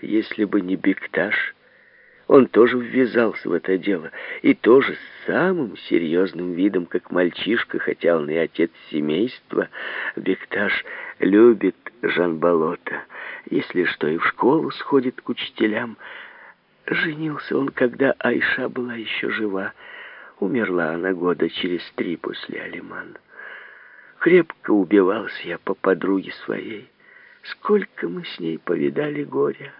если бы не Бекташ, он тоже ввязался в это дело, и тоже с самым серьезным видом, как мальчишка, хотя он и отец семейства. Бекташ любит Жан Болота, если что, и в школу сходит к учителям. Женился он, когда Айша была еще жива. Умерла она года через три после Алимана. Крепко убивался я по подруге своей. Сколько мы с ней повидали горя.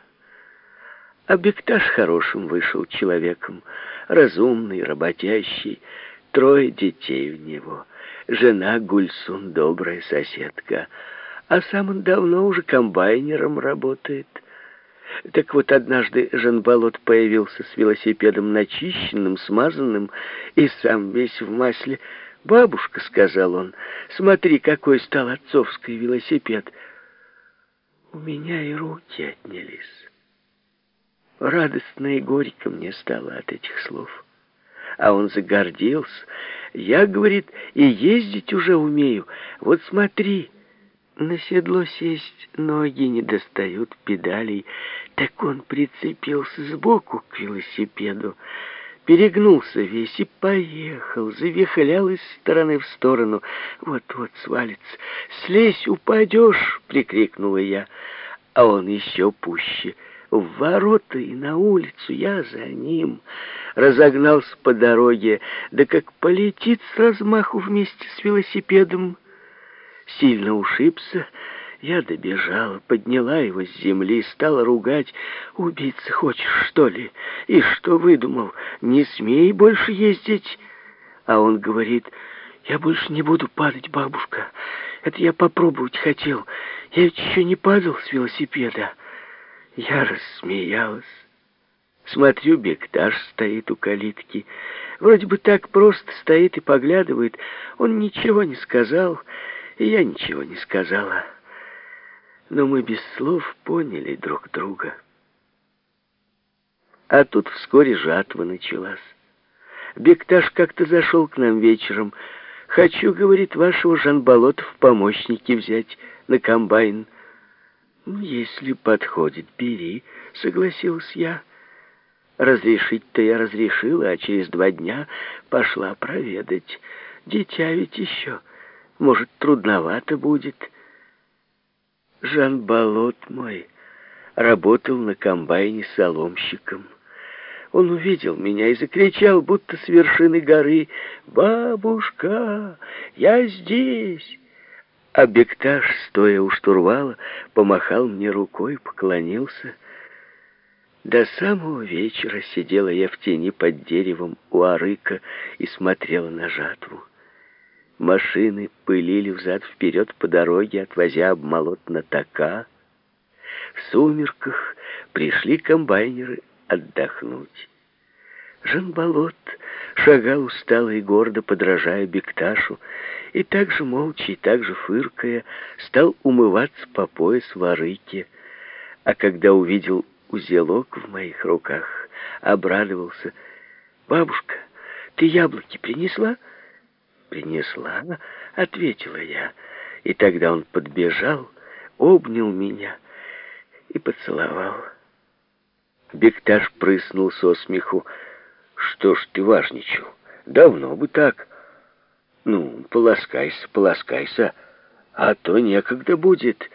А Бекташ хорошим вышел человеком, разумный, работящий, трое детей у него, жена Гульсун, добрая соседка, а сам он давно уже комбайнером работает. Так вот, однажды Жанболот появился с велосипедом начищенным, смазанным и сам весь в масле. «Бабушка», — сказал он, — «смотри, какой стал отцовский велосипед». У меня и руки отнялись. Радостно и горько мне стало от этих слов. А он загордился. Я, говорит, и ездить уже умею. Вот смотри, на седло сесть ноги не достают педалей. Так он прицепился сбоку к велосипеду, перегнулся весь и поехал, завихлял из стороны в сторону. Вот-вот свалится. «Слезь, упадешь!» — прикрикнула я. А он еще пуще — в ворота и на улицу, я за ним. Разогнался по дороге, да как полетит с размаху вместе с велосипедом. Сильно ушибся, я добежала, подняла его с земли, стала ругать. «Убиться хочешь, что ли? И что выдумал? Не смей больше ездить!» А он говорит, «Я больше не буду падать, бабушка. Это я попробовать хотел. Я ведь еще не падал с велосипеда». Я рассмеялась. Смотрю, Бекташ стоит у калитки. Вроде бы так просто стоит и поглядывает. Он ничего не сказал, и я ничего не сказала. Но мы без слов поняли друг друга. А тут вскоре жатва началась. Бекташ как-то зашел к нам вечером. «Хочу, — говорит, — вашего Жанболота в помощники взять на комбайн». «Ну, если подходит, бери», — согласился я. Разрешить-то я разрешила, а через два дня пошла проведать. Дитя ведь еще, может, трудновато будет. Жан Болот мой работал на комбайне соломщиком. Он увидел меня и закричал, будто с вершины горы, «Бабушка, я здесь!» А Бекташ, стоя у штурвала, помахал мне рукой, поклонился. До самого вечера сидела я в тени под деревом у арыка и смотрела на жатву. Машины пылили взад-вперед по дороге, отвозя обмолот на така. В сумерках пришли комбайнеры отдохнуть. Жанболот шагал устало и гордо, подражая Бекташу, и так же молча и так же фыркая стал умываться по пояс в арыке, а когда увидел узелок в моих руках, обрадовался. «Бабушка, ты яблоки принесла?» «Принесла», — ответила я, и тогда он подбежал, обнял меня и поцеловал. Бекташ прыснул со смеху. «Что ж ты важничал? Давно бы так». Ну, полоскайся, полоскайся, а то некогда будет.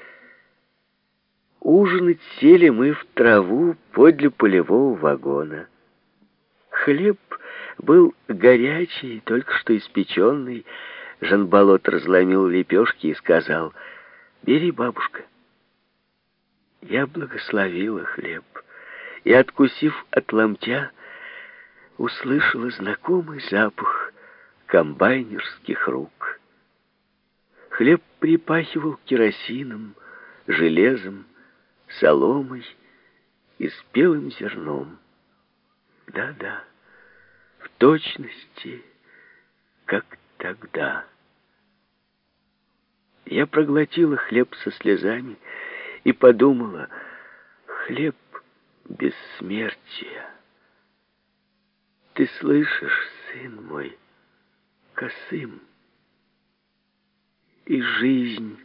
Ужинать сели мы в траву подле полевого вагона. Хлеб был горячий, только что испеченный. Жанболот разломил лепешки и сказал, «Бери, бабушка». Я благословила хлеб и, откусив от ломтя, услышала знакомый запах комбайнерских рук. Хлеб припахивал керосином, железом, соломой и спелым зерном. Да-да, в точности, как тогда. Я проглотила хлеб со слезами и подумала, хлеб бессмертия. Ты слышишь, сын мой, косым. И жизнь